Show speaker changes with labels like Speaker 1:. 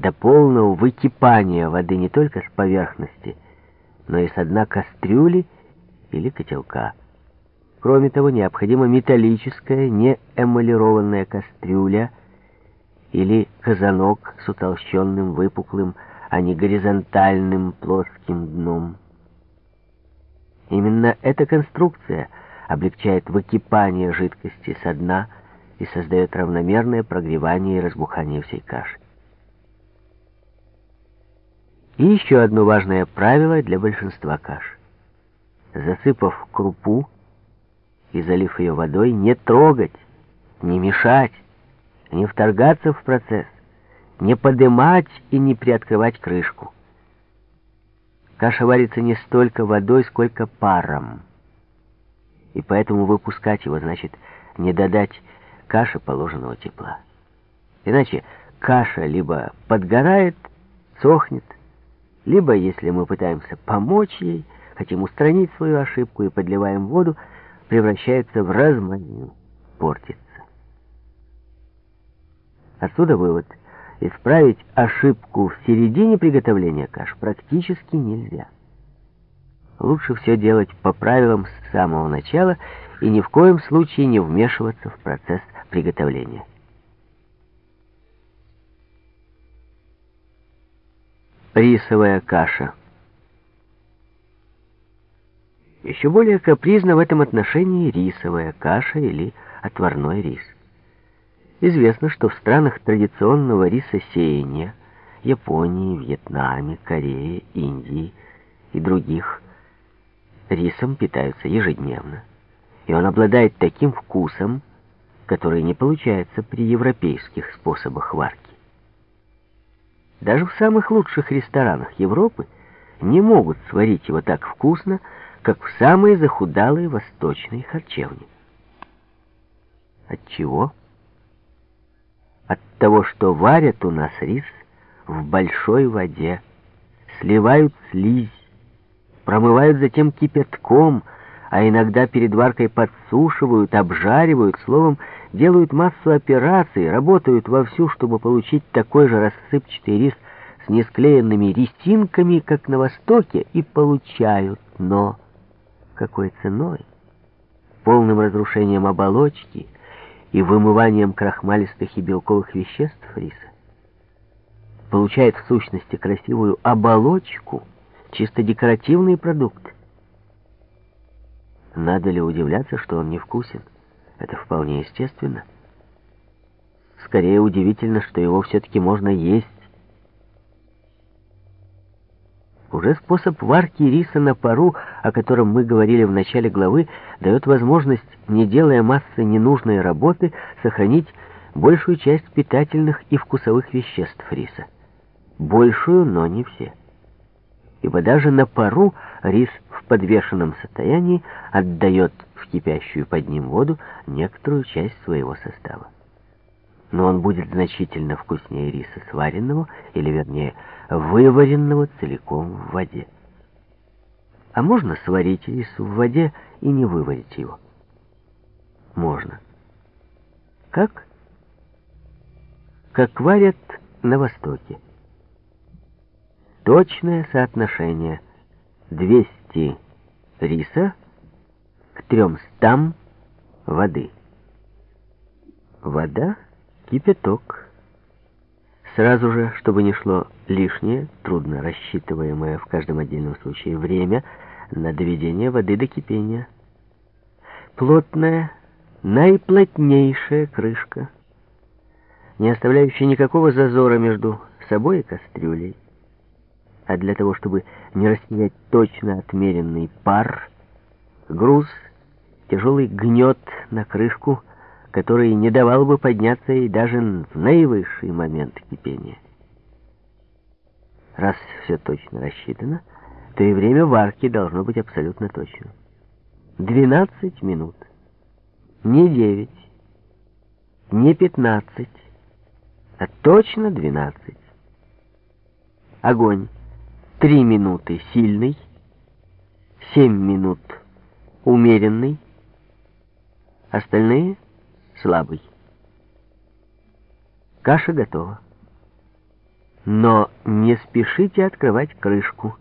Speaker 1: до полного выкипания воды не только с поверхности, но и с дна кастрюли или котелка. Кроме того, необходима металлическая, не эмалированная кастрюля или казанок с утолщенным, выпуклым, а не горизонтальным плоским дном. Именно эта конструкция облегчает выкипание жидкости со дна и создает равномерное прогревание и разбухание всей каши. И еще одно важное правило для большинства каш. Засыпав крупу и залив ее водой, не трогать, не мешать, не вторгаться в процесс, не подымать и не приоткрывать крышку. Каша варится не столько водой, сколько паром. И поэтому выпускать его значит не додать каше положенного тепла. Иначе каша либо подгорает, сохнет, либо, если мы пытаемся помочь ей, хотим устранить свою ошибку и подливаем воду, превращается в разманию, портится. Отсюда вывод. Исправить ошибку в середине приготовления каш практически нельзя. Лучше все делать по правилам с самого начала и ни в коем случае не вмешиваться в процесс приготовления. Рисовая каша. Еще более капризна в этом отношении рисовая каша или отварной рис. Известно, что в странах традиционного рисосеяния Японии, Вьетнаме, Корее, Индии и других рисом питаются ежедневно. И он обладает таким вкусом, который не получается при европейских способах варки. Даже в самых лучших ресторанах Европы не могут сварить его так вкусно, как в самые захудалые восточные харчевни. От чего? От того, что варят у нас рис в большой воде, сливают слизь, промывают затем кипятком, а иногда перед варкой подсушивают, обжаривают, словом, делают массу операций, работают вовсю, чтобы получить такой же рассыпчатый рис с несклеенными рисинками, как на Востоке, и получают, но какой ценой? Полным разрушением оболочки и вымыванием крахмалистых и белковых веществ риса. Получает в сущности красивую оболочку, чисто декоративный продукт. Надо ли удивляться, что он невкусен? Это вполне естественно. Скорее удивительно, что его все-таки можно есть. Уже способ варки риса на пару, о котором мы говорили в начале главы, дает возможность, не делая массы ненужной работы, сохранить большую часть питательных и вкусовых веществ риса. Большую, но не все. Ибо даже на пару рис подвешенном состоянии отдает в кипящую под ним воду некоторую часть своего состава. Но он будет значительно вкуснее риса сваренного, или вернее, вываренного целиком в воде. А можно сварить рис в воде и не выварить его? Можно. Как? Как варят на Востоке. Точное соотношение 200 риса к 300 воды. Вода, кипяток. Сразу же, чтобы не шло лишнее, трудно рассчитываемое в каждом отдельном случае время на доведение воды до кипения. Плотная, наиплотнейшая крышка, не оставляющая никакого зазора между собой и кастрюлей. А для того, чтобы не растерять точно отмеренный пар, груз, тяжелый гнет на крышку, который не давал бы подняться ей даже в наивысший момент кипения. Раз все точно рассчитано, то и время варки должно быть абсолютно точным. 12 минут. Не 9, не 15, а точно 12. Огонь. 3 минуты сильный, 7 минут умеренный, остальные слабый. Каша готова. Но не спешите открывать крышку.